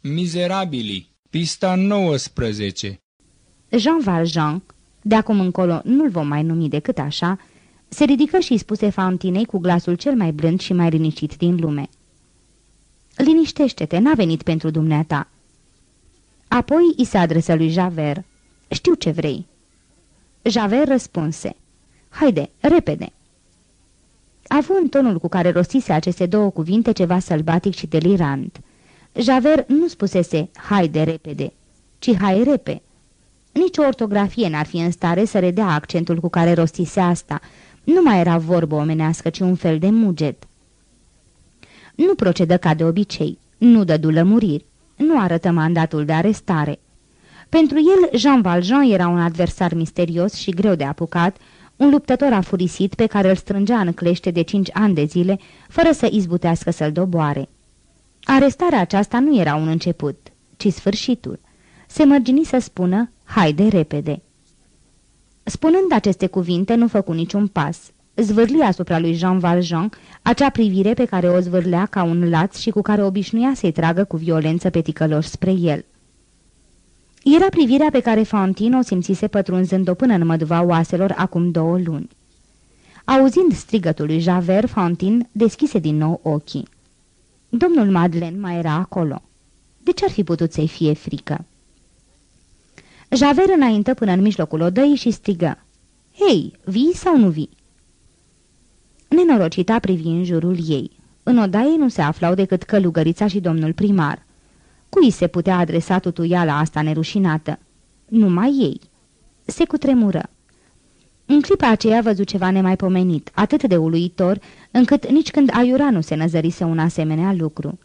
Mizerabili, pista 19 Jean Valjean, de acum încolo nu-l vom mai numi decât așa, se ridică și spuse Fantinei cu glasul cel mai blând și mai liniștit din lume. Liniștește-te, n-a venit pentru dumneata." Apoi i se adresă lui Javert. Știu ce vrei." Javert răspunse. Haide, repede." Având tonul cu care rostise aceste două cuvinte ceva sălbatic și delirant. Javert nu spusese, haide repede, ci hai repe. Nici o ortografie n-ar fi în stare să redea accentul cu care rostise asta. Nu mai era vorbă omenească, ci un fel de muget. Nu procedă ca de obicei, nu dădu lămuriri, nu arătă mandatul de arestare. Pentru el, Jean Valjean era un adversar misterios și greu de apucat, un luptător afurisit pe care îl strângea în clește de cinci ani de zile, fără să izbutească să-l doboare. Arestarea aceasta nu era un început, ci sfârșitul. Se mărgini să spună, haide repede. Spunând aceste cuvinte, nu făcu niciun pas. Zvârli asupra lui Jean Valjean acea privire pe care o zvârlea ca un laț și cu care obișnuia să-i tragă cu violență pe ticăloși spre el. Era privirea pe care Fantine o simțise pătrunzând-o până în măduva oaselor acum două luni. Auzind strigătul lui Javert, Fantine deschise din nou ochii. Domnul Madeleine mai era acolo. De ce ar fi putut să-i fie frică? Javert înaintă până în mijlocul odăii și strigă. Hei, vii sau nu vii? Nenorocita privi în jurul ei. În odaie nu se aflau decât călugărița și domnul primar. Cui se putea adresa tutuiala asta nerușinată? Numai ei. Se cutremură. În clipa aceea văzut ceva nemaipomenit, atât de uluitor, încât nici când aiura nu se năzărise un asemenea lucru.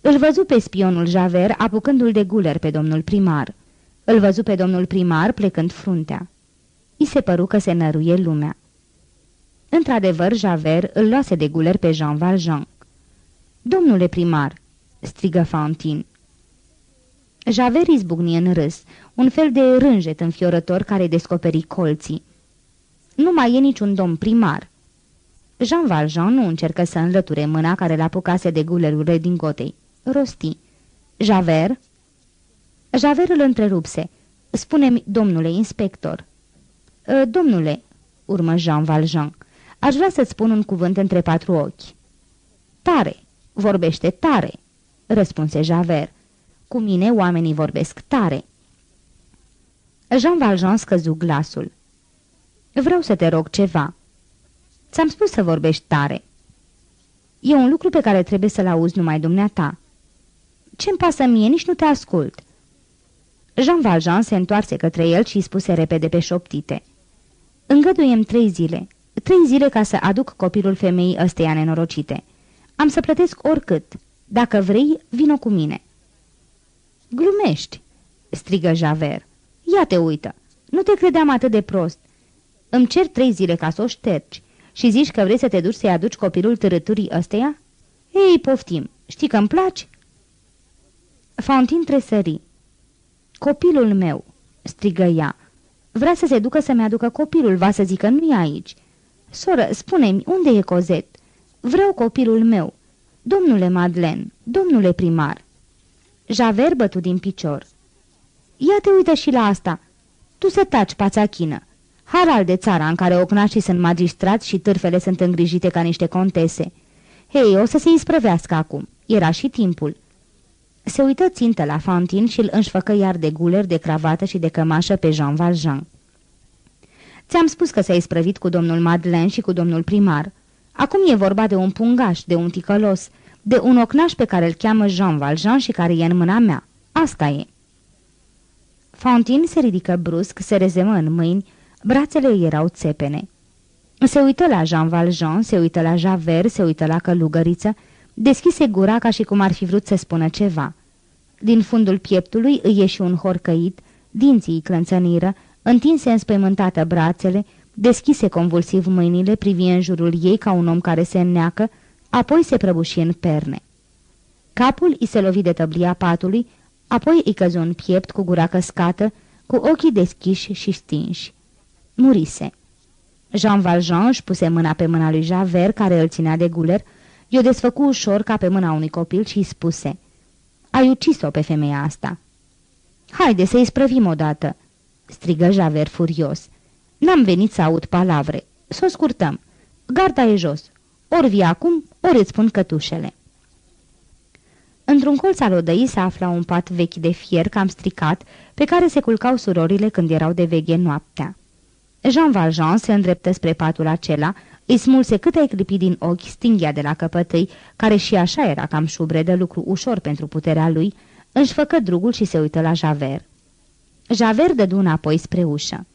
Îl văzu pe spionul Javert apucându-l de guler pe domnul primar. Îl văzu pe domnul primar plecând fruntea. I se păru că se năruie lumea. Într-adevăr, Javert îl luase de guler pe Jean Valjean. Domnule primar!" strigă Fantine. Javert izbucni în râs, un fel de rânjet înfiorător care descoperi colții. Nu mai e niciun domn primar." Jean Valjean nu încercă să înlăture mâna care l-apucase de gulerurile din gotei. Rosti. Javert?" Javert îl întrerupse. Spune-mi, domnule inspector." Ă, domnule," urmă Jean Valjean, aș vrea să-ți spun un cuvânt între patru ochi." Tare, vorbește tare," răspunse Javert. Cu mine oamenii vorbesc tare." Jean Valjean scăzu glasul. Vreau să te rog ceva." Ți-am spus să vorbești tare." E un lucru pe care trebuie să-l auzi numai dumneata." Ce-mi pasă mie, nici nu te ascult." Jean Valjean se întoarse către el și spuse repede pe șoptite. Îngăduiem trei zile. Trei zile ca să aduc copilul femeii ăsteia nenorocite. Am să plătesc oricât. Dacă vrei, vino cu mine." Glumești!" strigă Javert. Ia te uită! Nu te credeam atât de prost. Îmi cer trei zile ca să o ștergi și zici că vrei să te duci să-i aduci copilul târăturii ăsteia? Ei, poftim, știi că îmi placi?" Fontin tresări. Copilul meu!" strigă ea. Vrea să se ducă să-mi aducă copilul, va să zică nu e aici. Soră, spune-mi, unde e Cozet? Vreau copilul meu. Domnule Madlen, domnule primar." Javert bătu din picior. Ia te uită și la asta. Tu să taci, pațachină. Haral de țara în care ocnașii sunt magistrați și târfele sunt îngrijite ca niște contese. Hei, o să se isprăvească acum. Era și timpul. Se uită țintă la Fantin și îl înșfăcă iar de guler, de cravată și de cămașă pe Jean Valjean. Ți-am spus că s-a isprăvit cu domnul Madeleine și cu domnul primar. Acum e vorba de un pungaș, de un ticălos, de un ocnaș pe care îl cheamă Jean Valjean și care e în mâna mea. Asta e. Fontin se ridică brusc, se rezemă în mâini, brațele îi erau țepene. Se uită la Jean Valjean, se uită la Javert, se uită la călugăriță, deschise gura ca și cum ar fi vrut să spună ceva. Din fundul pieptului îi ieși un horcăit, dinții îi clănțăniră, întinse înspăimântată brațele, deschise convulsiv mâinile, privi în jurul ei ca un om care se înneacă, apoi se prăbuși în perne. Capul îi se lovi de tăblia patului, apoi îi căzu în piept cu gura căscată, cu ochii deschiși și stinși. Murise. Jean Valjean își puse mâna pe mâna lui Javert, care îl ținea de guler, i-o desfăcu ușor ca pe mâna unui copil și îi spuse Ai ucis-o pe femeia asta." Haide să-i sprăvim odată!" strigă Javert furios. N-am venit să aud palavre. Să o scurtăm. Garda e jos. Ori vii acum, ori îți spun cătușele." Într-un colț al odăii se afla un pat vechi de fier cam stricat, pe care se culcau surorile când erau de veghe noaptea. Jean Valjean se îndreptă spre patul acela, îi smulse câte ai clipi din ochi stinghia de la căpătâi, care și așa era cam șubre de lucru ușor pentru puterea lui, își făcă drugul și se uită la Javert. Javert dădu înapoi spre ușă.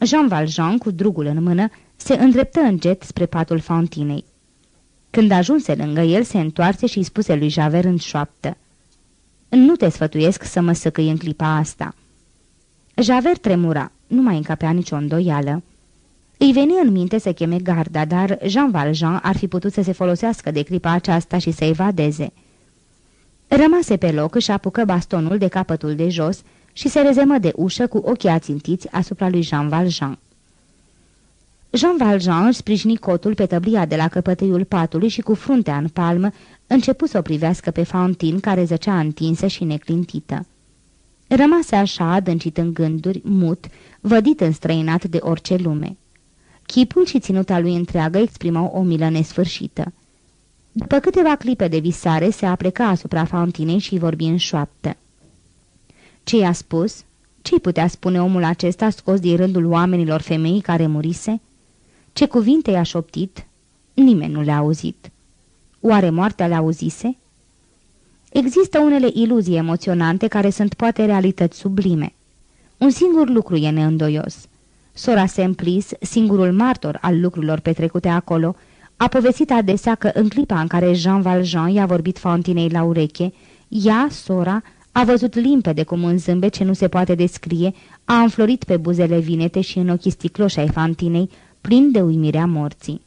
Jean Valjean, cu drugul în mână, se îndreptă încet spre patul fauntinei. Când ajunse lângă el, se întoarse și îi spuse lui Javert în șoaptă. Nu te sfătuiesc să mă săcăi în clipa asta." Javert tremura, nu mai încapea nicio îndoială. Îi veni în minte să cheme garda, dar Jean Valjean ar fi putut să se folosească de clipa aceasta și să evadeze. Rămase pe loc, își apucă bastonul de capătul de jos și se rezemă de ușă cu ochii ațintiți asupra lui Jean Valjean. Jean Valjean își sprijini cotul pe tăblia de la căpătâiul patului și cu fruntea în palmă începu să o privească pe Fauntin care zăcea întinsă și neclintită. Rămase așa, adâncit în gânduri, mut, vădit înstrăinat de orice lume. Chipul și ținuta lui întreagă exprimau o milă nesfârșită. După câteva clipe de visare, se apleca asupra Fauntinei și vorbi în șoaptă. Ce i-a spus? Ce-i putea spune omul acesta scos din rândul oamenilor femei care murise? Ce cuvinte i-a șoptit? Nimeni nu le-a auzit. Oare moartea le auzise? Există unele iluzii emoționante care sunt poate realități sublime. Un singur lucru e neîndoios. Sora Semplis, singurul martor al lucrurilor petrecute acolo, a povestit adesea că în clipa în care Jean Valjean i-a vorbit Fontinei la ureche, ea, sora, a văzut limpede cum un zâmbet ce nu se poate descrie a înflorit pe buzele vinete și în ochii sticloși ai Fantinei, plin de uimirea morții.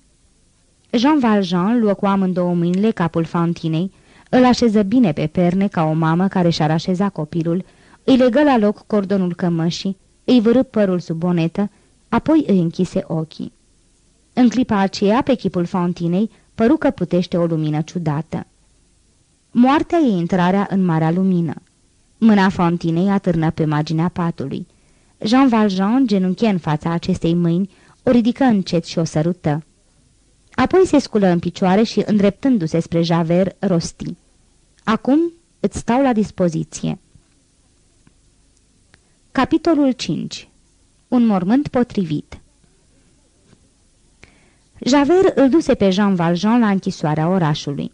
Jean Valjean luă cu amândouă mâinile capul Fantinei, îl așeză bine pe perne ca o mamă care și-ar așeza copilul, îi legă la loc cordonul cămășii, îi vârâ părul sub bonetă, apoi îi închise ochii. În clipa aceea, pe chipul Fantinei, păru că putește o lumină ciudată. Moartea e intrarea în marea lumină. Mâna Fantinei atârnă pe marginea patului. Jean Valjean genunche în fața acestei mâini, o ridică încet și o sărută. Apoi se sculă în picioare și, îndreptându-se spre Javert, rosti. Acum îți stau la dispoziție. Capitolul 5 Un mormânt potrivit Javert îl duse pe Jean Valjean la închisoarea orașului.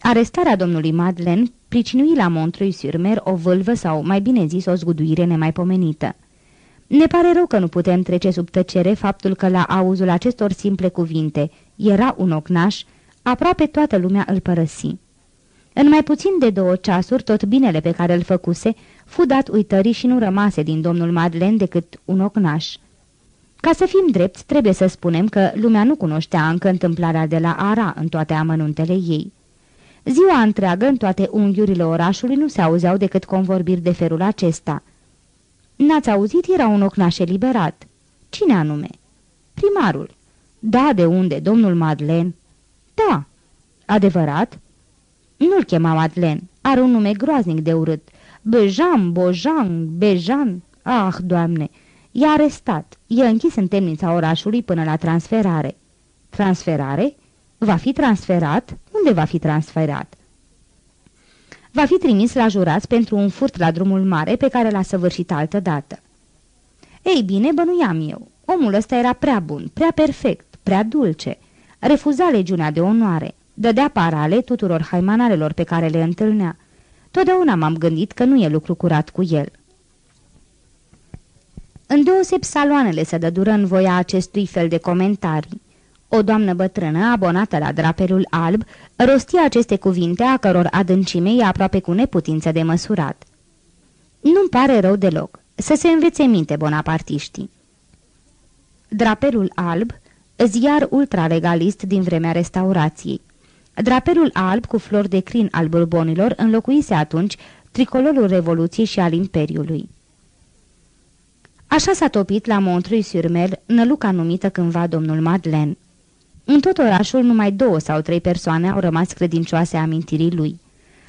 Arestarea domnului Madeleine pricinui la Montreuil-sur-Mer o vâlvă sau, mai bine zis, o zguduire nemaipomenită. Ne pare rău că nu putem trece sub tăcere faptul că la auzul acestor simple cuvinte era un ocnaș, aproape toată lumea îl părăsi. În mai puțin de două ceasuri, tot binele pe care îl făcuse, fu dat uitării și nu rămase din domnul Madeleine decât un ocnaș. Ca să fim drepți, trebuie să spunem că lumea nu cunoștea încă întâmplarea de la Ara în toate amănuntele ei. Ziua întreagă, în toate unghiurile orașului, nu se auzeau decât convorbiri de felul acesta. N-ați auzit? Era un ocnaș eliberat. Cine anume? Primarul. Da, de unde? Domnul Madlen? Da. Adevărat? Nu-l chema Madlen. Are un nume groaznic de urât. Bejan, Bojan, Bejan. Ah, doamne! E arestat. E închis în temnița orașului până la transferare. Transferare? Va fi transferat? Unde va fi transferat? Va fi trimis la jurați pentru un furt la drumul mare pe care l-a săvârșit altă dată. Ei bine, bănuiam eu. Omul ăsta era prea bun, prea perfect, prea dulce. Refuza legiunea de onoare. Dădea parale tuturor haimanarelor pe care le întâlnea. Totdeauna m-am gândit că nu e lucru curat cu el. Îndeoseb saloanele se dădură în voia acestui fel de comentarii. O doamnă bătrână, abonată la drapelul alb, rostia aceste cuvinte a căror adâncime e aproape cu neputință de măsurat. Nu-mi pare rău deloc. Să se învețe minte bonapartiștii. Drapelul alb, ziar ultralegalist din vremea restaurației. Drapelul alb cu flori de crin al bourbonilor înlocuise atunci tricolorul Revoluției și al Imperiului. Așa s-a topit la Montreuil-sur-Mer năluca numită cândva domnul Madeleine. În tot orașul numai două sau trei persoane au rămas credincioase amintirii lui.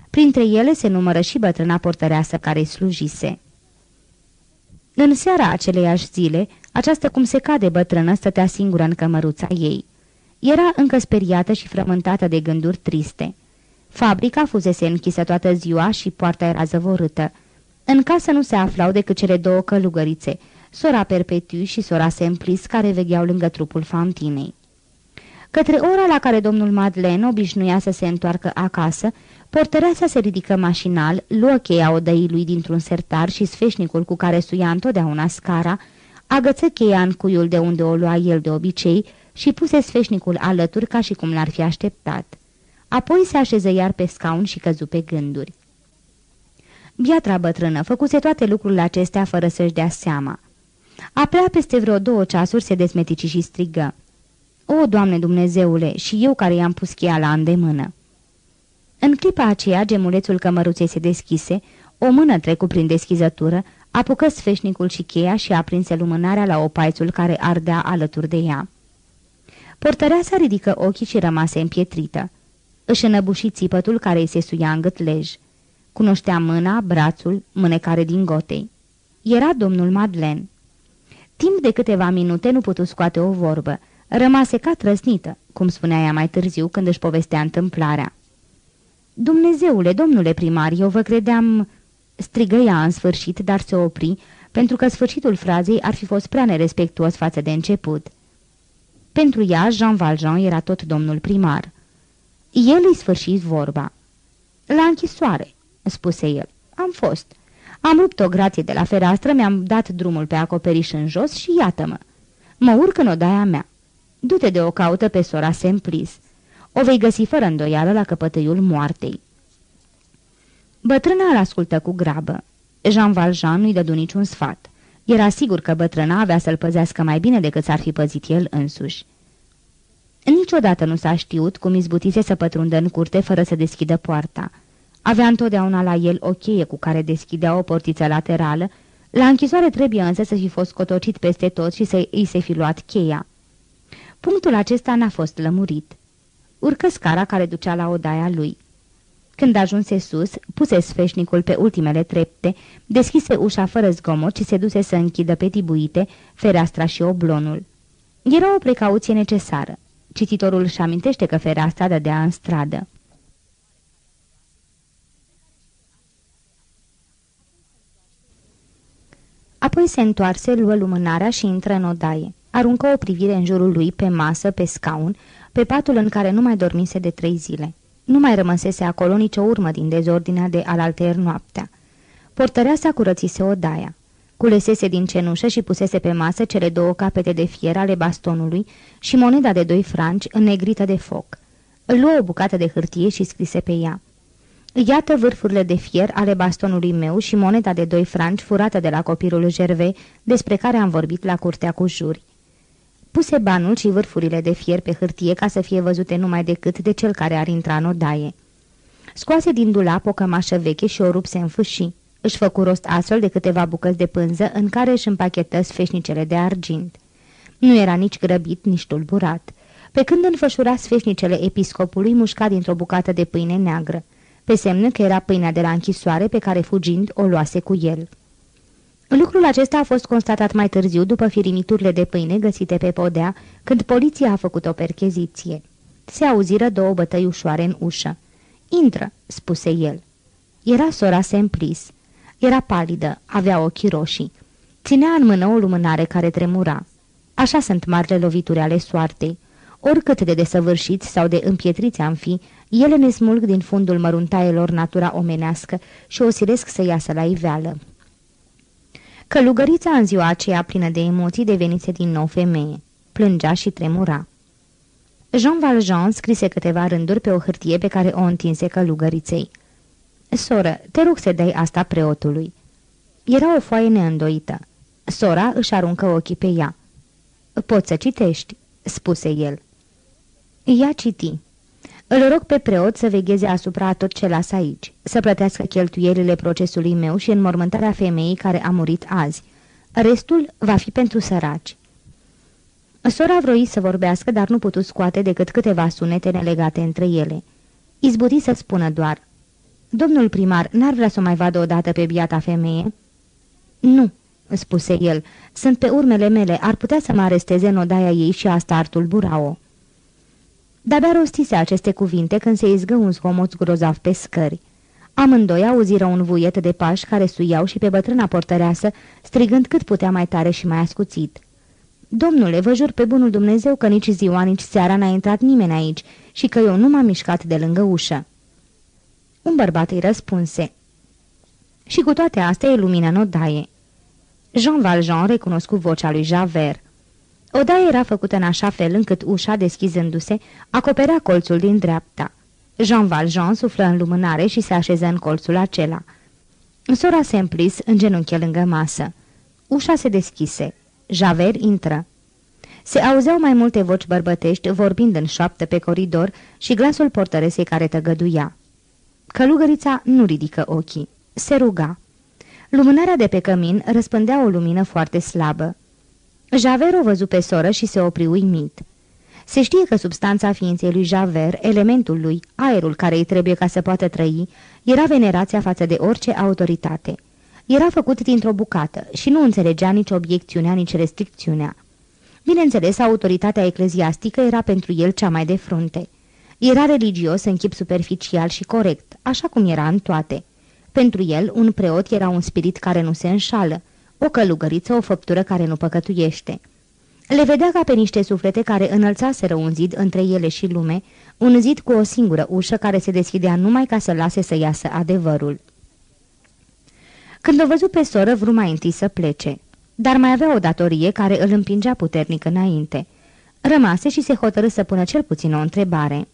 Printre ele se numără și bătrâna portăreasă care slujise. În seara aceleiași zile, această cum se cade bătrână stătea singură în cămăruța ei. Era încă speriată și frământată de gânduri triste. Fabrica fusese închisă toată ziua și poarta era zăvorâtă. În casă nu se aflau decât cele două călugărițe, sora Perpetu și sora Semplis, care vegheau lângă trupul Fantinei. Către ora la care domnul Madeleine obișnuia să se întoarcă acasă, portăreasa se ridică mașinal, luă cheia odăii lui dintr-un sertar și sfeșnicul cu care suia întotdeauna scara, agăță cheia în cuiul de unde o lua el de obicei și puse sfeșnicul alături ca și cum l-ar fi așteptat. Apoi se așeză iar pe scaun și căzu pe gânduri. Biatra bătrână făcuse toate lucrurile acestea fără să-și dea seama. Aprea peste vreo două ceasuri se desmetici și strigă. O, Doamne Dumnezeule, și eu care i-am pus cheia la îndemână!" În clipa aceea, gemulețul cămăruței se deschise, o mână trecu prin deschizătură, apucă sfeșnicul și cheia și aprinse lumânarea la opaițul care ardea alături de ea. Portăreasa ridică ochii și rămase împietrită. Își înăbuși țipătul care îi se suia în gâtlej. Cunoștea mâna, brațul, mânecare din gotei. Era domnul Madlen. Timp de câteva minute nu putu scoate o vorbă. Rămase ca trăsnită, cum spunea ea mai târziu când își povestea întâmplarea. Dumnezeule, domnule primar, eu vă credeam..." Strigă ea în sfârșit, dar se opri, pentru că sfârșitul frazei ar fi fost prea nerespectuos față de început. Pentru ea, Jean Valjean era tot domnul primar. El îi sfârși vorba. La închisoare," spuse el. Am fost. Am rupt o grație de la fereastră, mi-am dat drumul pe acoperiș în jos și iată-mă. Mă urc în odaia mea. Du-te de o caută pe sora Semplis. O vei găsi fără îndoială la căpătăiul moartei. Bătrâna îl ascultă cu grabă. Jean Valjean nu-i dădu niciun sfat. Era sigur că bătrâna avea să-l păzească mai bine decât s-ar fi păzit el însuși. Niciodată nu s-a știut cum izbutise să pătrundă în curte fără să deschidă poarta. Avea întotdeauna la el o cheie cu care deschidea o portiță laterală, la închisoare trebuie însă să fi fost cotocit peste tot și să îi se fi luat cheia. Punctul acesta n-a fost lămurit. Urcă scara care ducea la odaia lui. Când ajunse sus, puse sfeșnicul pe ultimele trepte, deschise ușa fără zgomot și se duse să închidă pe tibuite fereastra și oblonul. Era o precauție necesară. Cititorul își amintește că fereastra dădea în stradă. Apoi se întoarse, luă lumânarea și intră în odaie. Aruncă o privire în jurul lui, pe masă, pe scaun, pe patul în care nu mai dormise de trei zile. Nu mai rămăsese acolo nicio urmă din dezordinea de alaltăieri noaptea. Portăreasa curățise odaia. Culesese din cenușă și pusese pe masă cele două capete de fier ale bastonului și moneda de doi franci înnegrită de foc. Îl luă o bucată de hârtie și scrise pe ea. Iată vârfurile de fier ale bastonului meu și moneda de doi franci furată de la copilul Gervais, despre care am vorbit la curtea cu juri. Puse banul și vârfurile de fier pe hârtie ca să fie văzute numai decât de cel care ar intra în odaie. Scoase din dulap o cămașă veche și o rupse în fâșii. Își făcu rost astfel de câteva bucăți de pânză în care își împachetă sfeșnicele de argint. Nu era nici grăbit, nici tulburat. Pe când înfășura sfeșnicele episcopului, mușca dintr-o bucată de pâine neagră pe semnă că era pâinea de la închisoare pe care fugind o luase cu el. Lucrul acesta a fost constatat mai târziu după firimiturile de pâine găsite pe podea, când poliția a făcut o percheziție. Se auziră două bătăi ușoare în ușă. Intră," spuse el. Era sora Semplis. Era palidă, avea ochii roșii. Ținea în mână o lumânare care tremura. Așa sunt marile lovituri ale soartei. Oricât de desăvârșiți sau de împietriți am fi, ele ne smulg din fundul măruntaielor natura omenească și o silesc să iasă la iveală. Călugărița în ziua aceea plină de emoții devenise din nou femeie. Plângea și tremura. Jean Valjean scrise câteva rânduri pe o hârtie pe care o întinse călugăriței. Soră, te rog să dai asta preotului." Era o foaie neîndoită. Sora își aruncă ochii pe ea. Poți să citești," spuse el. Ea citi. Îl rog pe preot să vegheze asupra tot ce las aici, să plătească cheltuielile procesului meu și înmormântarea femeii care a murit azi. Restul va fi pentru săraci. Sora vroi să vorbească, dar nu putu scoate decât câteva sunete nelegate între ele. Izbuti să spună doar, Domnul primar n-ar vrea să o mai vadă odată pe biata femeie?" Nu," spuse el, sunt pe urmele mele, ar putea să mă aresteze în odaia ei și asta ar tulbura-o." De-abia rostise aceste cuvinte când se izgă un zgomot grozav pe scări. Amândoi auziră un vuiet de pași care suiau și pe bătrâna portăreasă, strigând cât putea mai tare și mai ascuțit. Domnule, vă jur pe bunul Dumnezeu că nici ziua, nici seara n-a intrat nimeni aici și că eu nu m-am mișcat de lângă ușă." Un bărbat îi răspunse. Și cu toate astea e lumină în odaie. Jean Valjean recunoscu vocea lui Javert. Odaia era făcută în așa fel încât ușa, deschizându-se, acoperea colțul din dreapta. Jean Valjean suflă în lumânare și se așeză în colțul acela. Sora Semplis genunchi lângă masă. Ușa se deschise. Javert intră. Se auzeau mai multe voci bărbătești vorbind în șoaptă pe coridor și glasul portăresei care tăgăduia. Călugărița nu ridică ochii. Se ruga. Lumânarea de pe cămin răspândea o lumină foarte slabă. Javert o văzu pe soră și se opri uimit. Se știe că substanța ființei lui Javert, elementul lui, aerul care îi trebuie ca să poată trăi, era venerația față de orice autoritate. Era făcut dintr-o bucată și nu înțelegea nici obiecțiunea, nici restricțiunea. Bineînțeles, autoritatea ecleziastică era pentru el cea mai de frunte. Era religios în chip superficial și corect, așa cum era în toate. Pentru el, un preot era un spirit care nu se înșală, o călugăriță, o făptură care nu păcătuiește. Le vedea ca pe niște suflete care înălțaseră un zid între ele și lume, un zid cu o singură ușă care se deschidea numai ca să lase să iasă adevărul. Când o văzut pe soră, vreau mai întâi să plece, dar mai avea o datorie care îl împingea puternic înainte. Rămase și se hotărâ să pună cel puțin o întrebare.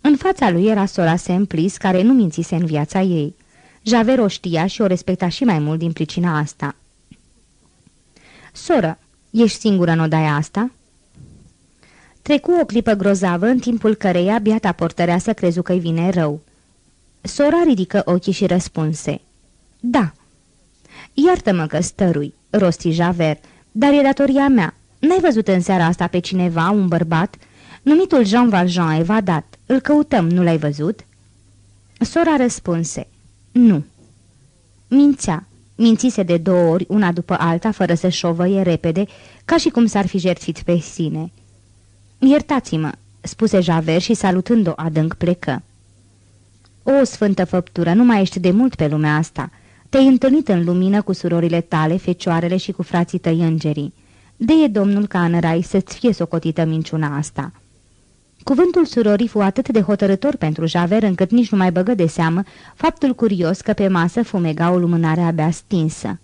În fața lui era sora Semplis, care nu mințise în viața ei. Javert o știa și o respecta și mai mult din pricina asta. Soră, ești singură în odaia asta?" Trecu o clipă grozavă, în timpul căreia biata portăreasă crezu că-i vine rău. Sora ridică ochii și răspunse. Da." Iartă-mă că stărui," rosti Javert, dar e datoria mea. N-ai văzut în seara asta pe cineva, un bărbat?" Numitul Jean Valjean evadat. Îl căutăm, nu l-ai văzut?" Sora răspunse. Nu." Mințea. Mințise de două ori, una după alta, fără să șovăie repede, ca și cum s-ar fi jertfit pe sine. Iertați-mă," spuse Javert și salutând-o adânc plecă. O, sfântă făptură, nu mai ești de mult pe lumea asta. Te-ai întâlnit în lumină cu surorile tale, fecioarele și cu frații tăi îngerii. De e Domnul ca în rai să-ți fie socotită minciuna asta." Cuvântul surorii fu atât de hotărător pentru Javer încât nici nu mai băgă de seamă faptul curios că pe masă fumega o lumânare abia stinsă.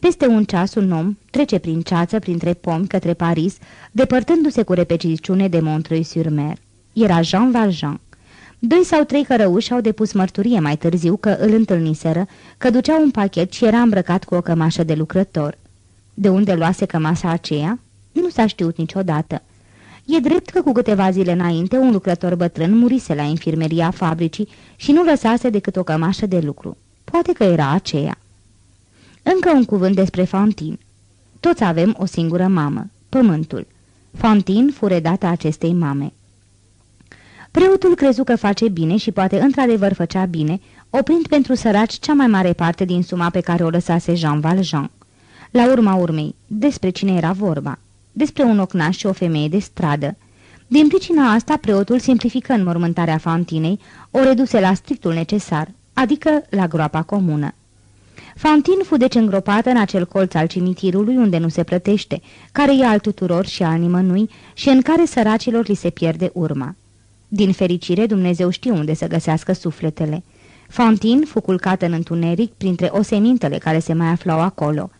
Peste un ceas un om trece prin ceață, printre pomi, către Paris, depărtându-se cu repeciciune de Montreuil-sur-Mer. Era Jean Valjean. Doi sau trei cărăuși au depus mărturie mai târziu că îl întâlniseră, că ducea un pachet și era îmbrăcat cu o cămașă de lucrător. De unde luase cămașa aceea? Nu s-a știut niciodată. E drept că cu câteva zile înainte un lucrător bătrân murise la infirmeria fabricii și nu lăsase decât o cămașă de lucru. Poate că era aceea. Încă un cuvânt despre Fantin. Toți avem o singură mamă, pământul. Fantin fu redată acestei mame. Preotul crezu că face bine și poate într-adevăr făcea bine, oprind pentru săraci cea mai mare parte din suma pe care o lăsase Jean Valjean. La urma urmei, despre cine era vorba? Despre un ocnaș și o femeie de stradă. Din pricina asta, preotul simplifică înmormântarea Fantinei, o reduse la strictul necesar, adică la groapa comună. Fantin fu deci îngropată în acel colț al cimitirului unde nu se plătește, care e al tuturor și al nimănui și în care săracilor li se pierde urma. Din fericire, Dumnezeu știe unde să găsească sufletele. Fantin fu culcată în întuneric printre osemintele care se mai aflau acolo –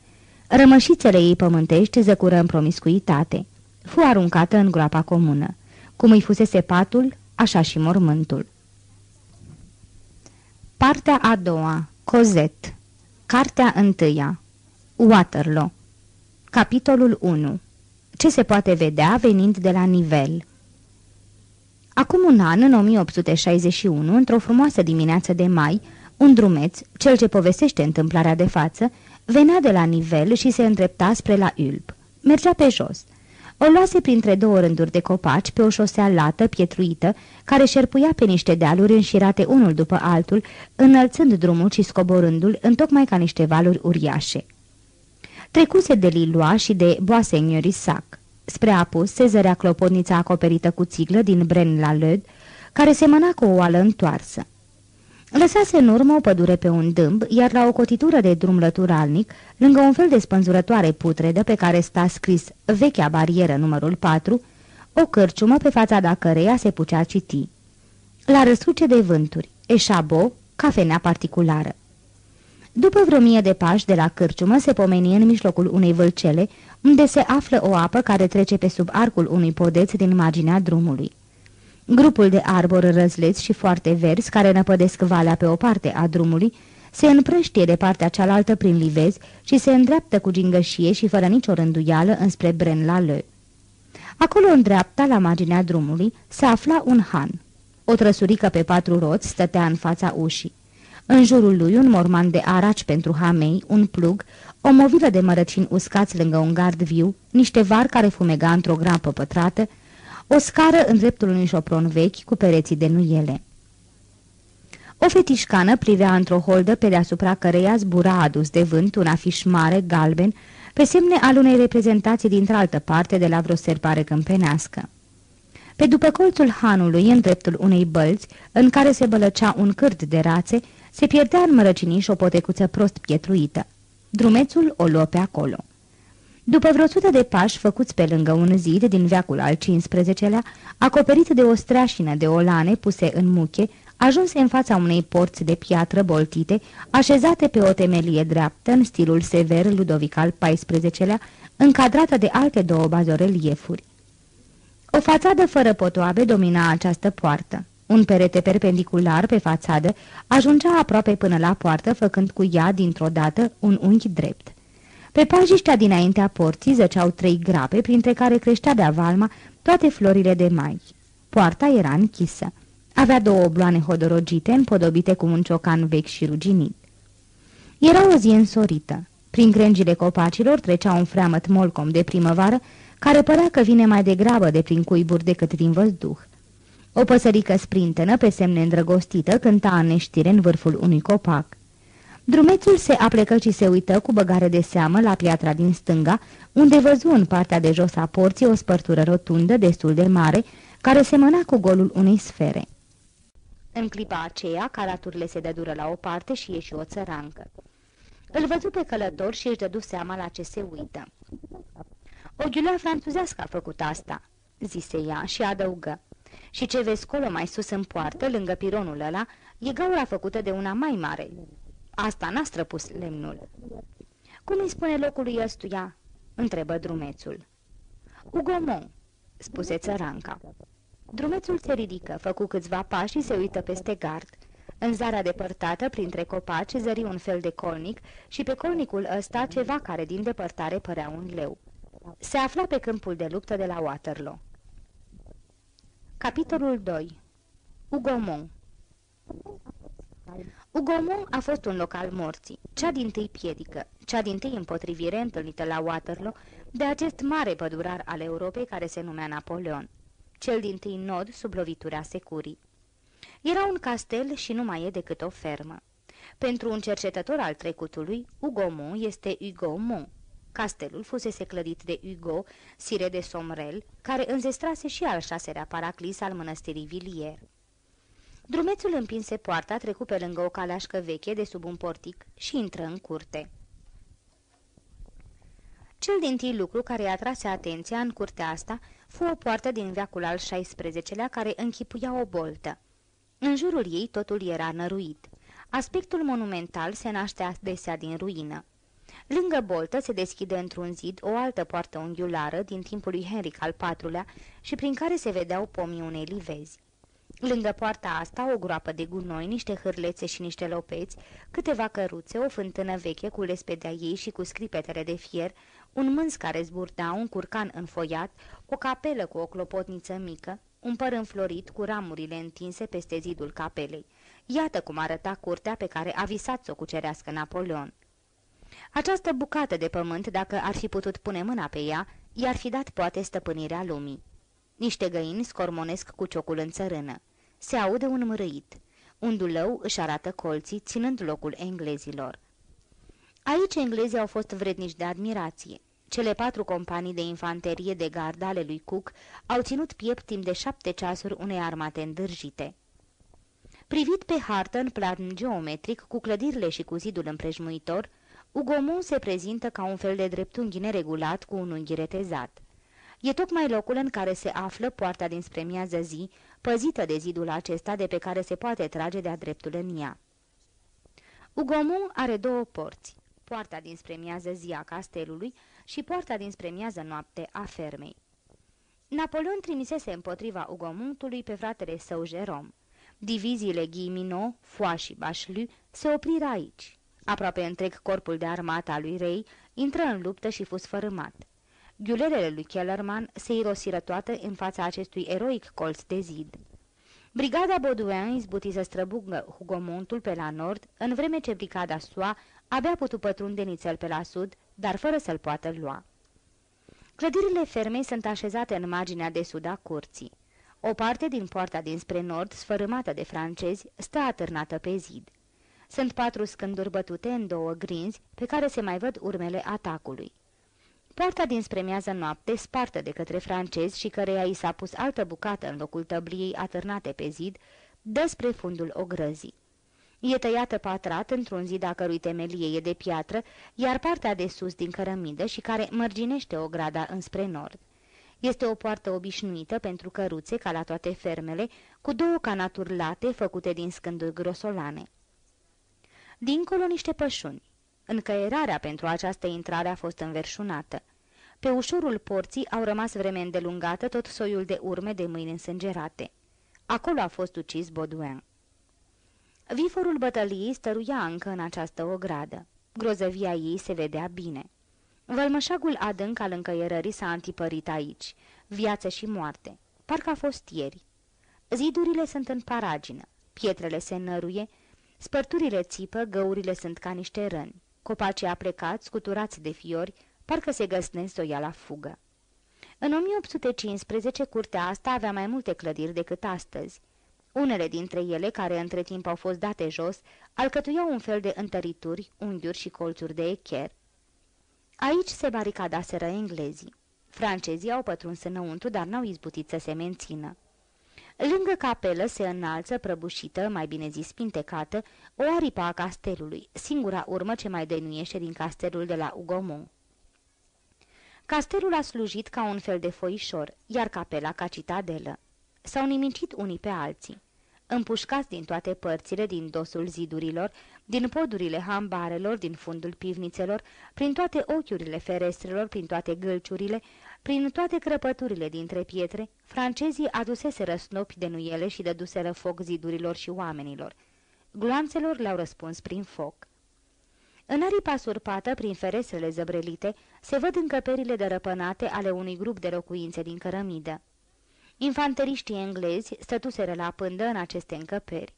Rămășițele ei pământești zăcură în promiscuitate. Fu aruncată în groapa comună. Cum îi fusese patul, așa și mormântul. Partea a doua. Cozet. Cartea întâia. Waterloo. Capitolul 1. Ce se poate vedea venind de la nivel? Acum un an, în 1861, într-o frumoasă dimineață de mai, un drumeț, cel ce povestește întâmplarea de față, Venea de la nivel și se îndrepta spre la Ulp. Mergea pe jos. O luase printre două rânduri de copaci pe o șosea lată, pietruită, care șerpuia pe niște dealuri înșirate unul după altul, înălțând drumul și scoborându-l, întocmai ca niște valuri uriașe. Trecuse de Lilua și de Boaseigneuri Sac. Spre apus se zărea clopotnița acoperită cu țiglă din Bren la Led, care semăna cu o oală întoarsă. Lăsase în urmă o pădure pe un dâmb, iar la o cotitură de drum lăturalnic, lângă un fel de spânzurătoare putredă pe care sta scris vechea barieră numărul 4, o cărciumă pe fața da căreia se pucea citi. La răscruce de vânturi, eșabo, cafenea particulară. După vreo mie de pași de la cârciumă se pomenie în mijlocul unei vâlcele, unde se află o apă care trece pe sub arcul unui podeț din marginea drumului. Grupul de arbori răzleți și foarte verzi, care năpădesc valea pe o parte a drumului, se împrăștie de partea cealaltă prin livezi și se îndreaptă cu gingășie și fără nicio rânduială înspre Bren la Le. Acolo, în dreapta, la marginea drumului, se afla un han. O trăsurică pe patru roți stătea în fața ușii. În jurul lui un morman de araci pentru hamei, un plug, o movilă de mărăcini uscați lângă un gard viu, niște var care fumega într-o grapă pătrată, o scară în dreptul unui șopron vechi cu pereții de nuiele. O fetișcană privea într-o holdă pe deasupra căreia zbura adus de vânt un afiș mare, galben, pe semne al unei reprezentații dintr-altă parte de la vreo serpare câmpenească. Pe după colțul hanului, în dreptul unei bălți, în care se bălăcea un cârt de rațe, se pierdea în mărăciniș o potecuță prost pietruită. Drumețul o luă pe acolo. După vreo sută de pași făcuți pe lângă un zid din veacul al XV-lea, acoperit de o streașină de olane puse în muche, ajunse în fața unei porți de piatră boltite, așezate pe o temelie dreaptă în stilul sever ludovic al XIV-lea, încadrată de alte două bazoreliefuri. O fațadă fără potoabe domina această poartă. Un perete perpendicular pe fațadă ajungea aproape până la poartă, făcând cu ea, dintr-o dată, un unghi drept. Pe pajiștea dinaintea porții zăceau trei grape, printre care creștea de avalma toate florile de mai. Poarta era închisă. Avea două obloane hodorogite, împodobite cu un ciocan vechi și ruginit. Era o zi însorită. Prin grengile copacilor trecea un freamăt molcom de primăvară, care părea că vine mai degrabă de prin cuiburi decât din văzduh. O păsărică sprintenă, pe semne îndrăgostită, cânta în neștire în vârful unui copac. Drumețul se aplecă și se uită cu băgare de seamă la piatra din stânga, unde văzu în partea de jos a porții o spărtură rotundă destul de mare, care semăna cu golul unei sfere. În clipa aceea, caraturile se dădură la o parte și ieși o țărancă. Îl văzu pe călător și își dădu seama la ce se uită. O ghiulea franțuzească a făcut asta," zise ea și adăugă. Și ce vezi colo mai sus în poartă, lângă pironul ăla, e gaura făcută de una mai mare. Asta n-a străpus lemnul. Cum îi spune locului ăstuia?" întrebă drumețul. Ugomon," spuse țăranca. Drumețul se ridică, făcu câțiva pași și se uită peste gard. În zara depărtată, printre copaci, zări un fel de colnic și pe colnicul ăsta ceva care din depărtare părea un leu. Se afla pe câmpul de luptă de la Waterloo. Capitolul 2 Ugomon Ugomon a fost un loc al morții, cea din tâi piedică, cea din tâi împotrivire întâlnită la Waterloo de acest mare pădurar al Europei care se numea Napoleon, cel din tâi nod sub lovitura securii. Era un castel și nu mai e decât o fermă. Pentru un cercetător al trecutului, Ugomon este Ugomon. Castelul fusese clădit de Hugo, sire de Somrel, care înzestrase și al șaselea paraclis al mănăstirii Villiers. Drumețul împinse poarta, trecu pe lângă o caleașcă veche de sub un portic și intră în curte. Cel din tâi lucru care i-a atrase atenția în curtea asta fu o poartă din veacul al XVI-lea care închipuia o boltă. În jurul ei totul era năruit. Aspectul monumental se naște adesea din ruină. Lângă boltă se deschide într-un zid o altă poartă unghiulară din timpul lui Henric al IV-lea și prin care se vedeau pomii unei livezi. Lângă poarta asta, o groapă de gunoi, niște hârlețe și niște lopeți, câteva căruțe, o fântână veche cu lespedea ei și cu scripetele de fier, un mânz care zburda, un curcan înfoiat, o capelă cu o clopotniță mică, un păr înflorit cu ramurile întinse peste zidul capelei. Iată cum arăta curtea pe care a visat să o cucerească Napoleon. Această bucată de pământ, dacă ar fi putut pune mâna pe ea, i-ar fi dat poate stăpânirea lumii. Niște găini scormonesc cu ciocul în țărână. Se aude un mărăit. Un dulău își arată colții, ținând locul englezilor. Aici englezii au fost vrednici de admirație. Cele patru companii de infanterie de gardă ale lui Cook au ținut piept timp de șapte ceasuri unei armate îndârjite. Privit pe hartă în plan geometric, cu clădirile și cu zidul împrejmuitor, Ugomon se prezintă ca un fel de dreptunghi neregulat cu un unghi retezat. E tocmai locul în care se află poarta dinspre miază zi, păzită de zidul acesta de pe care se poate trage de-a dreptul în ea. Ugomon are două porți, poarta dinspre miază zi a castelului și poarta dinspre miază noapte a fermei. Napoleon trimisese împotriva Ugomuntului pe fratele său Jerome. Diviziile Ghimino, Foa și Bașlu se opriră aici. Aproape întreg corpul de armată al lui Rei intră în luptă și fus fărâmat. Ghiulerele lui Kellerman se irosiră toate în fața acestui eroic colț de zid. Brigada Baudouin izbuti să străbugă Hugomontul pe la nord, în vreme ce brigada Soa abia putut pătrunde nițel pe la sud, dar fără să-l poată lua. Clădirile fermei sunt așezate în marginea de sud a curții. O parte din poarta dinspre nord, sfărâmată de francezi, stă atârnată pe zid. Sunt patru scânduri bătute în două grinzi, pe care se mai văd urmele atacului. Poarta dinspre miază noapte, spartă de către francezi și căreia i s-a pus altă bucată în locul tăbliei atârnate pe zid, dă spre fundul ogrăzii. E tăiată patrat într-un zid a cărui temelie e de piatră, iar partea de sus din cărămidă și care mărginește ograda înspre nord. Este o poartă obișnuită pentru căruțe, ca la toate fermele, cu două canaturi late făcute din scânduri grosolane. Dincolo niște pășuni. Încăierarea pentru această intrare a fost înverșunată. Pe ușurul porții au rămas vreme îndelungată tot soiul de urme de mâini însângerate. Acolo a fost ucis Baudouin. Viforul bătăliei stăruia încă în această ogradă. Grozăvia ei se vedea bine. Vălmășagul adânc al încăierării s-a antipărit aici, viață și moarte. Parcă a fost ieri. Zidurile sunt în paragină, pietrele se năruie, spărturile țipă, găurile sunt ca niște răni. Copacii aplecați, scuturați de fiori, parcă se găsnesc o ia la fugă. În 1815, curtea asta avea mai multe clădiri decât astăzi. Unele dintre ele, care între timp au fost date jos, alcătuiau un fel de întărituri, unghiuri și colțuri de echer. Aici se baricadaseră englezii. Francezii au pătruns înăuntru, dar n-au izbutit să se mențină. Lângă capelă se înalță, prăbușită, mai bine zis pintecată, o aripă a castelului, singura urmă ce mai denuiește din castelul de la Ugomont. Castelul a slujit ca un fel de foișor, iar capela ca citadelă. S-au nimicit unii pe alții. Împușcați din toate părțile, din dosul zidurilor, din podurile hambarelor, din fundul pivnițelor, prin toate ochiurile ferestrelor, prin toate gâlciurile, prin toate crăpăturile dintre pietre, francezii aduseseră snopi de nuiele și dăduseră foc zidurilor și oamenilor. Gloanțelor le-au răspuns prin foc. În aripa surpată, prin ferestrele zăbrelite, se văd încăperile dărăpânate ale unui grup de locuințe din cărămidă. Infanteriștii englezi stătuseră la pândă în aceste încăperi.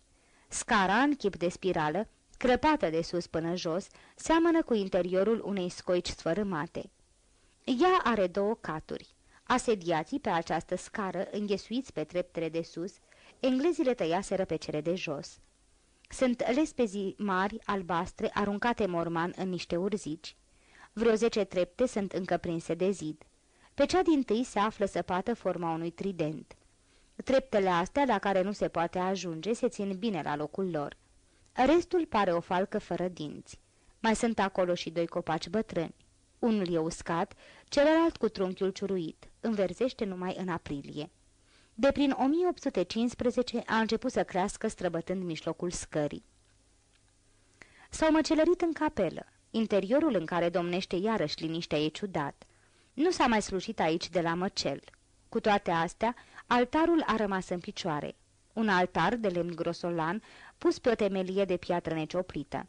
Scara, în chip de spirală, crăpată de sus până jos, seamănă cu interiorul unei scoici sfărâmate. Ea are două caturi. Asediații pe această scară, înghesuiți pe treptele de sus, englezii le tăiaseră pe cele de jos. Sunt lespezii mari, albastre, aruncate morman în niște urzici. Vreo zece trepte sunt încă prinse de zid. Pe cea din tâi se află săpată forma unui trident. Treptele astea, la care nu se poate ajunge, se țin bine la locul lor. Restul pare o falcă fără dinți. Mai sunt acolo și doi copaci bătrâni. Unul e uscat, celălalt cu trunchiul ciuruit, înverzește numai în aprilie. De prin 1815 a început să crească străbătând mijlocul scării. S-au măcelărit în capelă. Interiorul în care domnește iarăși liniștea e ciudat. Nu s-a mai slujit aici de la măcel. Cu toate astea, altarul a rămas în picioare. Un altar de lemn grosolan pus pe o temelie de piatră necioplită.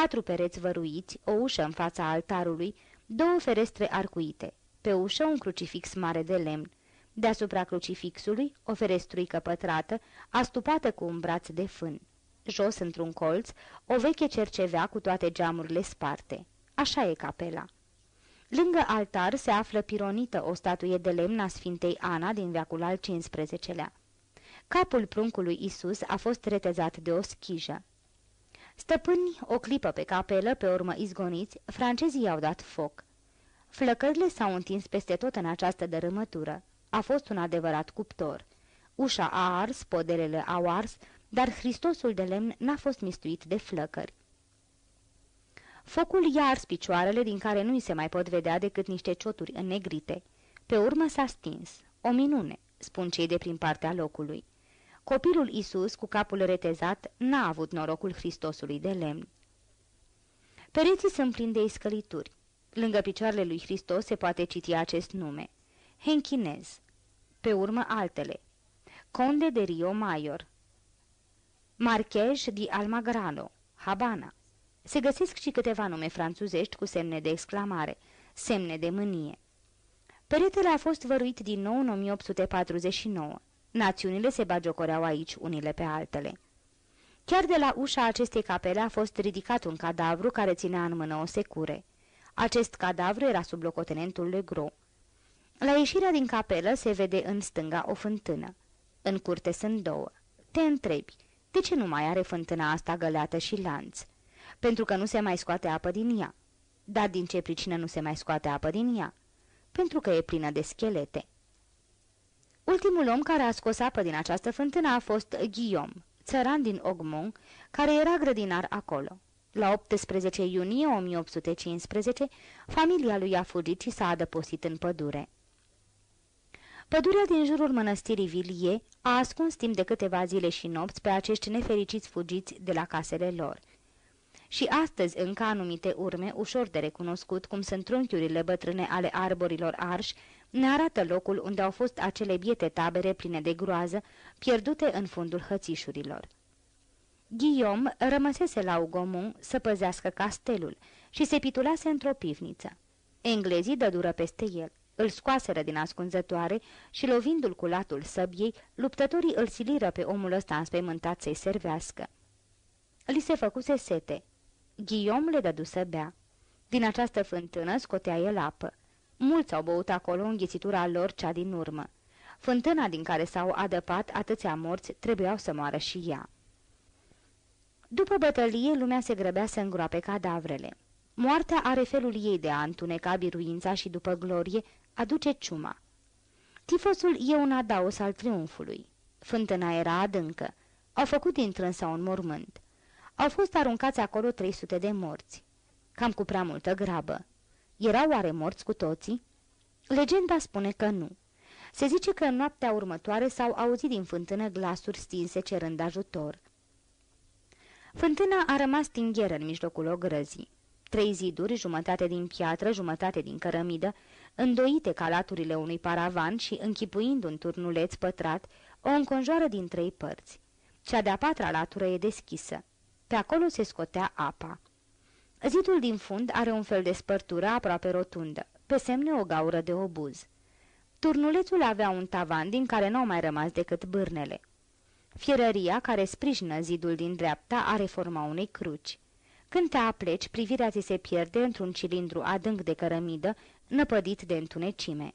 Patru pereți văruiți, o ușă în fața altarului, două ferestre arcuite. Pe ușă un crucifix mare de lemn. Deasupra crucifixului, o ferestruică pătrată, astupată cu un braț de fân. Jos, într-un colț, o veche cercevea cu toate geamurile sparte. Așa e capela. Lângă altar se află pironită o statuie de lemn a Sfintei Ana din veacul al XV-lea. Capul pruncului Isus a fost retezat de o schijă. Stăpâni o clipă pe capelă, pe urmă izgoniți, francezii i-au dat foc. Flăcările s-au întins peste tot în această dărâmătură. A fost un adevărat cuptor. Ușa a ars, podelele au ars, dar Hristosul de lemn n-a fost mistuit de flăcări. Focul i-a ars picioarele din care nu-i se mai pot vedea decât niște cioturi înnegrite. Pe urmă s-a stins. O minune, spun cei de prin partea locului. Copilul Isus, cu capul retezat, n-a avut norocul Hristosului de lemn. Pereții sunt plini de iscălituri. Lângă picioarele lui Hristos se poate citi acest nume. Henchinez. Pe urmă altele. Conde de Rio Mayor. Marquez di Almagrano. Habana. Se găsesc și câteva nume franțuzești cu semne de exclamare, semne de mânie. Peretele a fost văruit din nou în 1849. Națiunile se bagiocoreau aici unile pe altele. Chiar de la ușa acestei capele a fost ridicat un cadavru care ținea în mână o secure. Acest cadavru era sub locotenentul lui Gros. La ieșirea din capelă se vede în stânga o fântână. În curte sunt două. Te întrebi, de ce nu mai are fântâna asta găleată și lanț? Pentru că nu se mai scoate apă din ea. Dar din ce pricină nu se mai scoate apă din ea? Pentru că e plină de schelete. Ultimul om care a scos apă din această fântână a fost Guillaume, țăran din Ogmont, care era grădinar acolo. La 18 iunie 1815, familia lui a fugit și s-a adăpostit în pădure. Pădurea din jurul mănăstirii Vilie a ascuns timp de câteva zile și nopți pe acești nefericiți fugiți de la casele lor. Și astăzi încă anumite urme, ușor de recunoscut, cum sunt trunchiurile bătrâne ale arborilor arși, ne arată locul unde au fost acele biete tabere pline de groază, pierdute în fundul hățișurilor. Guillaume rămăsese la Ugomont să păzească castelul și se pitulase într-o pivniță. Englezii dădură peste el, îl scoaseră din ascunzătoare și, lovindu-l cu latul săbiei, luptătorii îl siliră pe omul ăsta înspăimântat să-i servească. Li se făcuse sete. Guillaume le dădu să bea. Din această fântână scotea el apă. Mulți au băut acolo înghițitura lor cea din urmă. Fântâna din care s-au adăpat atâția morți trebuiau să moară și ea. După bătălie, lumea se grăbea să îngroape cadavrele. Moartea are felul ei de a întuneca biruința și după glorie aduce ciuma. Tifosul e un adaos al triumfului. Fântâna era adâncă. Au făcut din trânsa un mormânt. Au fost aruncați acolo 300 de morți. Cam cu prea multă grabă. Erau oare morți cu toții? Legenda spune că nu. Se zice că în noaptea următoare s-au auzit din fântână glasuri stinse cerând ajutor. Fântâna a rămas tingheră în mijlocul ogrăzii. Trei ziduri, jumătate din piatră, jumătate din cărămidă, îndoite ca laturile unui paravan și închipuind un turnuleț pătrat, o înconjoară din trei părți. Cea de-a patra latură e deschisă. Pe acolo se scotea apa. Zidul din fund are un fel de spărtură aproape rotundă, pe semne o gaură de obuz. Turnulețul avea un tavan din care nu au mai rămas decât bârnele. Fierăria care sprijină zidul din dreapta are forma unei cruci. Când te apleci, privirea ți se pierde într-un cilindru adânc de cărămidă, năpădit de întunecime.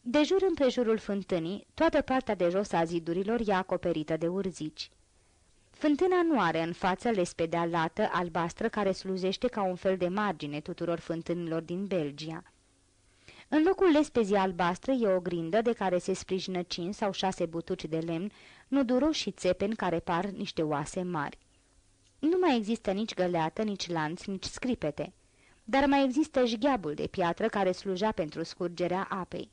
De jur împrejurul fântânii, toată partea de jos a zidurilor e acoperită de urzici. Fântâna nu are în față lespedea lată albastră care slujește ca un fel de margine tuturor fântânilor din Belgia. În locul lespezii albastre e o grindă de care se sprijină cinci sau șase butuci de lemn, nuduroși și țepeni care par niște oase mari. Nu mai există nici găleată, nici lanț, nici scripete, dar mai există jgheabul de piatră care sluja pentru scurgerea apei.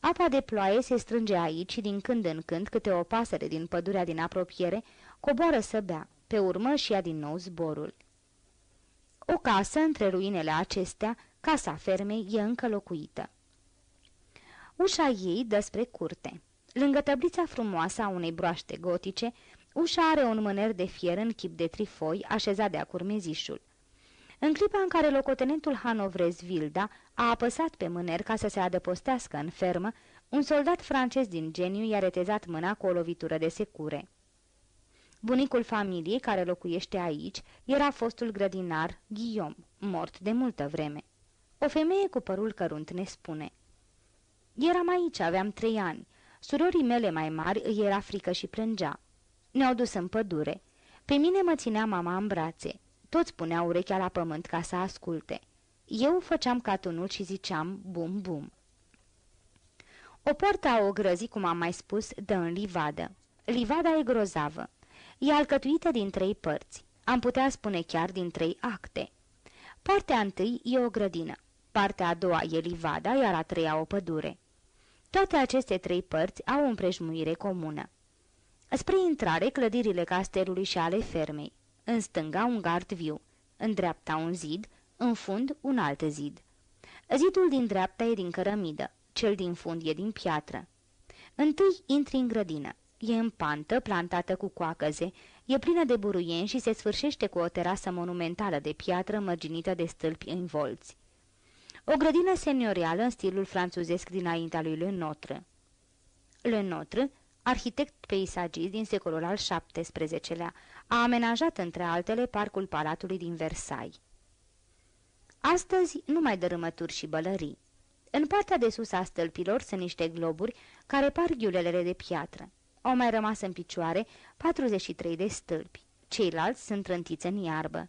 Apa de ploaie se strânge aici și din când în când câte o pasăre din pădurea din apropiere coboară să bea, pe urmă și ia din nou zborul. O casă între ruinele acestea, casa fermei, e încă locuită. Ușa ei dă spre curte. Lângă tăblița frumoasă a unei broaște gotice, ușa are un mâner de fier în chip de trifoi așezat de-a curmezișul. În clipa în care locotenentul Hanovrez Vilda a apăsat pe mâner ca să se adăpostească în fermă, un soldat francez din geniu i-a retezat mâna cu o lovitură de secure. Bunicul familiei care locuiește aici era fostul grădinar Guillaume, mort de multă vreme. O femeie cu părul cărunt ne spune Eram aici, aveam trei ani. Surorii mele mai mari îi era frică și plângea. Ne-au dus în pădure. Pe mine mă ținea mama în brațe. Toți puneau urechea la pământ ca să asculte. Eu făceam catunul și ziceam bum bum. O poartă a ogrăzii, cum am mai spus, dă în livadă. Livada e grozavă. E alcătuită din trei părți. Am putea spune chiar din trei acte. Partea întâi e o grădină. Partea a doua e livada, iar a treia o pădure. Toate aceste trei părți au o împrejmuire comună. Spre intrare, clădirile castelului și ale fermei. În stânga un gard viu, în dreapta un zid, în fund un alt zid. Zidul din dreapta e din cărămidă, cel din fund e din piatră. Întâi intri în grădină. E în pantă, plantată cu coacăze, e plină de buruieni și se sfârșește cu o terasă monumentală de piatră mărginită de stâlpi învolți. O grădină seniorială în stilul franțuzesc dinaintea lui Le Notre. Le Notre, arhitect peisagist din secolul al XVII-lea, a amenajat între altele parcul palatului din Versailles. Astăzi nu mai dărâmături și bălării. În partea de sus a stâlpilor sunt niște globuri care par ghiulelele de piatră. Au mai rămas în picioare 43 de stâlpi. Ceilalți sunt trântiți în iarbă.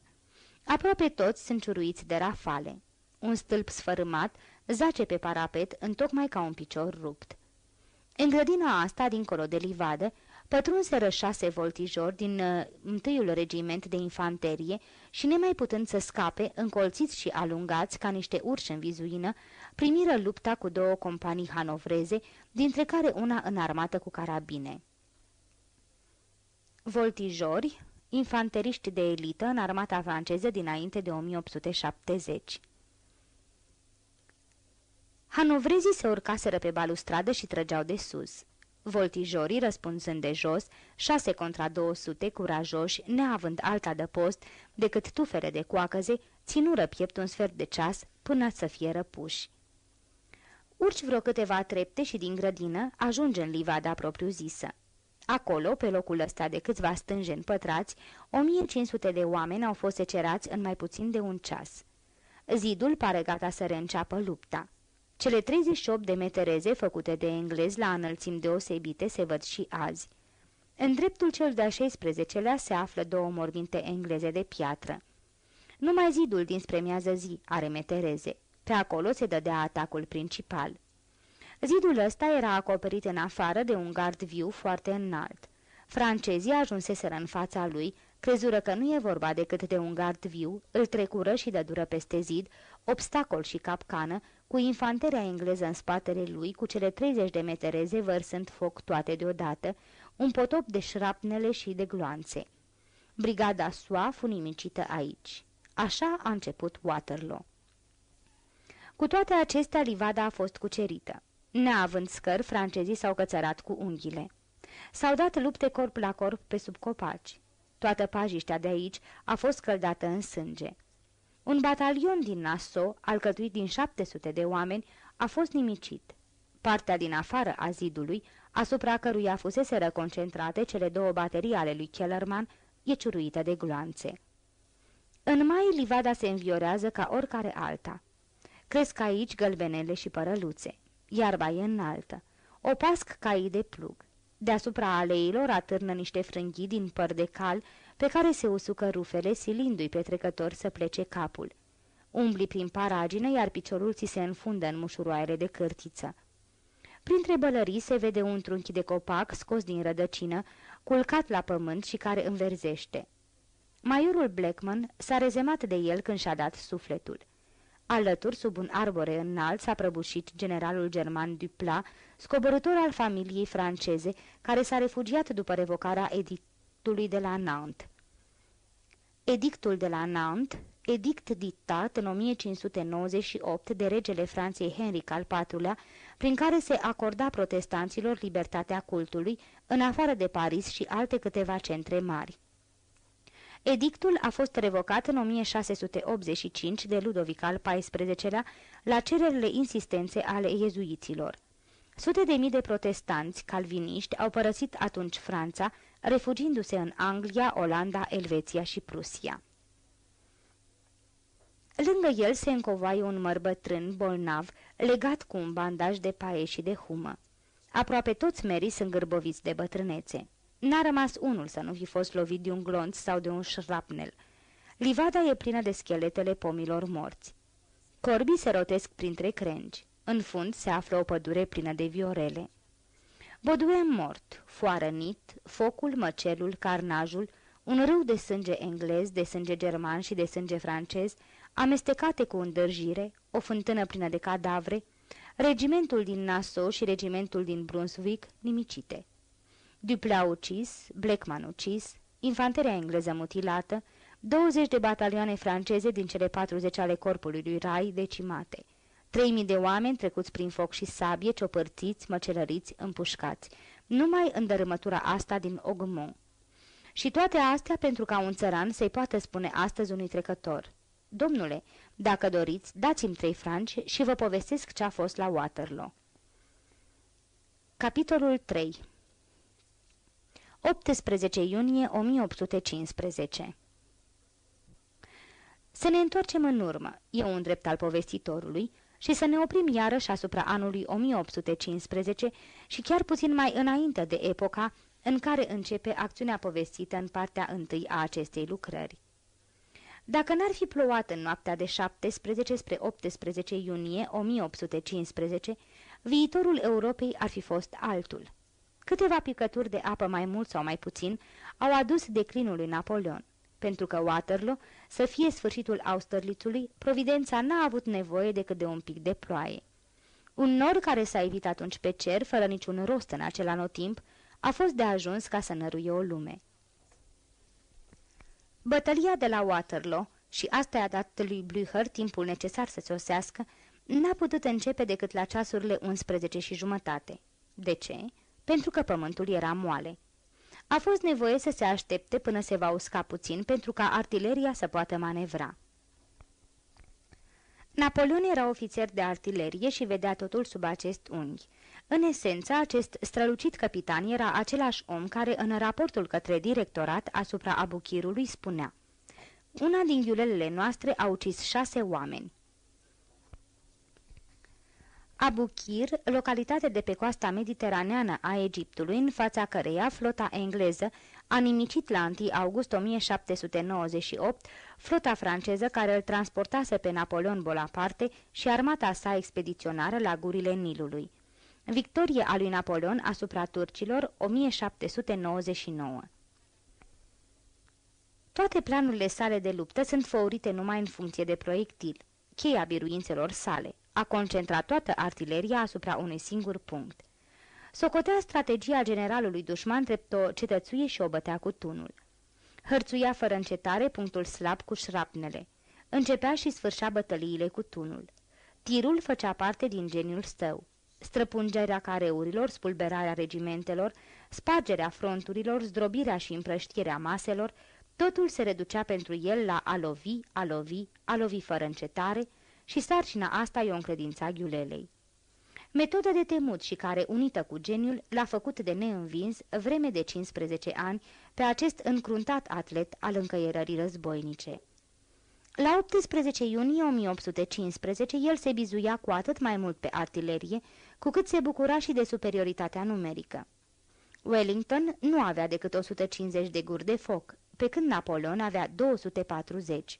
Aproape toți sunt ciuruiți de rafale. Un stâlp sfărâmat zace pe parapet întocmai ca un picior rupt. În grădina asta, dincolo de livadă, pătrunseră șase voltijori din uh, întâiul regiment de infanterie și, nemai putând să scape, încolțiți și alungați ca niște urși în vizuină, primiră lupta cu două companii hanovreze, dintre care una înarmată cu carabine. Voltijori, infanteriști de elită în armata franceză dinainte de 1870. Hanovrezii se urcaseră pe balustradă și trăgeau de sus. Voltijorii, răspunzând de jos, șase contra 200, curajoși, neavând alta de post decât tufere de coacăze, ținură piept un sfert de ceas până să fie răpuși. Urci vreo câteva trepte și din grădină ajunge în livada propriu-zisă. Acolo, pe locul ăsta de câțiva stânjeni pătrați, 1500 de oameni au fost secerați în mai puțin de un ceas. Zidul pare gata să reînceapă lupta. Cele 38 de metereze făcute de englezi la înălțimi deosebite se văd și azi. În dreptul cel de-a 16-lea se află două morbinte engleze de piatră. Numai zidul din miază zi are metereze. Pe acolo se dădea atacul principal. Zidul ăsta era acoperit în afară de un gard viu foarte înalt. Francezii ajunseseră în fața lui, crezură că nu e vorba decât de un gard viu, îl trecură și dădură peste zid, obstacol și capcană, cu infanteria engleză în spatele lui, cu cele 30 de metereze vărsând foc toate deodată, un potop de șrapnele și de gloanțe. Brigada SUA fu nimicită aici. Așa a început Waterloo. Cu toate acestea, livada a fost cucerită. Neavând scări, francezii s-au cățărat cu unghiile. S-au dat lupte corp la corp pe sub copaci. Toată pajiștea de aici a fost căldată în sânge. Un batalion din Nassau, alcătuit din 700 de oameni, a fost nimicit. Partea din afară a zidului, asupra căruia fusese concentrate cele două baterii ale lui Kellerman, e ciuruită de gloanțe. În mai, livada se înviorează ca oricare alta. Cresc aici gălbenele și părăluțe. Iarba e înaltă. O pasc cai de plug. Deasupra aleilor atârnă niște frânghii din păr de cal, pe care se usucă rufele, silindu-i pe trecător să plece capul. Umbli prin paragină, iar piciorul ți se înfundă în mușuroaire de cârtiță. Printre bălării se vede un trunchi de copac scos din rădăcină, culcat la pământ și care înverzește. Maiorul Blackman s-a rezemat de el când și-a dat sufletul. Alături, sub un arbore înalt, s-a prăbușit generalul german Dupla, scobărător al familiei franceze, care s-a refugiat după revocarea edictului de la Nantes. Edictul de la Nantes, edict dictat în 1598 de regele Franței Henric al IV-lea, prin care se acorda protestanților libertatea cultului, în afară de Paris și alte câteva centre mari. Edictul a fost revocat în 1685 de Ludovic al XIV-lea la cererile insistențe ale iezuiților. Sute de mii de protestanți calviniști au părăsit atunci Franța, refugindu-se în Anglia, Olanda, Elveția și Prusia. Lângă el se încovoaie un măr bătrân, bolnav, legat cu un bandaj de paie și de humă. Aproape toți merii sunt gârboviți de bătrânețe. N-a rămas unul să nu fi fost lovit de un glonț sau de un șrapnel. Livada e plină de scheletele pomilor morți. Corbii se rotesc printre crengi. În fund se află o pădure plină de viorele. Bodue mort, foarănit, focul, măcelul, carnajul, un râu de sânge englez, de sânge german și de sânge francez, amestecate cu îndârjire, o fântână plină de cadavre, regimentul din Nassau și regimentul din Brunswick nimicite. Duplea ucis, Blackman ucis, infanteria engleză mutilată, 20 de batalioane franceze din cele 40 ale corpului lui Rai decimate, 3000 de oameni trecuți prin foc și sabie, ciopărțiți, măcelăriți, împușcați, numai în dărâmătura asta din Ogmont. Și toate astea pentru ca un țăran să-i poată spune astăzi unui trecător. Domnule, dacă doriți, dați-mi trei franci și vă povestesc ce a fost la Waterloo. Capitolul 3 18 iunie 1815 Să ne întoarcem în urmă, e un drept al povestitorului, și să ne oprim iarăși asupra anului 1815 și chiar puțin mai înainte de epoca în care începe acțiunea povestită în partea întâi a acestei lucrări. Dacă n-ar fi plouat în noaptea de 17 spre 18 iunie 1815, viitorul Europei ar fi fost altul. Câteva picături de apă mai mult sau mai puțin au adus declinul lui Napoleon. Pentru că Waterloo să fie sfârșitul Austerlițului, Providența n-a avut nevoie decât de un pic de ploaie. Un nor care s-a evit atunci pe cer, fără niciun rost în acel anotimp, a fost de ajuns ca să năruie o lume. Bătălia de la Waterloo, și asta i-a dat lui Blücher timpul necesar să sosească, n-a putut începe decât la ceasurile 11 și jumătate. De ce? Pentru că pământul era moale. A fost nevoie să se aștepte până se va usca puțin pentru ca artileria să poată manevra. Napoleon era ofițer de artilerie și vedea totul sub acest unghi. În esență, acest strălucit capitan era același om care în raportul către directorat asupra abuchirului spunea Una din ghiulelele noastre a ucis șase oameni. Abukir, localitate de pe coasta mediteraneană a Egiptului, în fața căreia flota engleză a nimicit la 1 august 1798 flota franceză care îl transportase pe Napoleon Bonaparte și armata sa expediționară la gurile Nilului. Victorie a lui Napoleon asupra turcilor 1799 Toate planurile sale de luptă sunt făurite numai în funcție de proiectil, cheia biruințelor sale, a concentrat toată artileria asupra unui singur punct. Socotea strategia generalului dușman drept o cetățuie și o bătea cu tunul. Hărțuia fără încetare punctul slab cu șrapnele. Începea și sfârșea bătăliile cu tunul. Tirul făcea parte din geniul său străpungerea careurilor, spulberarea regimentelor, spargerea fronturilor, zdrobirea și împrăștierea maselor, totul se reducea pentru el la a lovi, a lovi, a lovi fără încetare și sarcina asta i-o încredința ghiulelei. Metodă de temut și care, unită cu geniul, l-a făcut de neînvins vreme de 15 ani pe acest încruntat atlet al încăierării războinice. La 18 iunie 1815 el se bizuia cu atât mai mult pe artilerie, cu cât se bucura și de superioritatea numerică. Wellington nu avea decât 150 de guri de foc, pe când Napoleon avea 240.